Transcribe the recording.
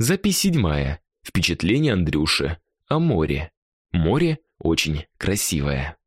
Запись седьмая. Впечатление Андрюши о море. Море очень красивое.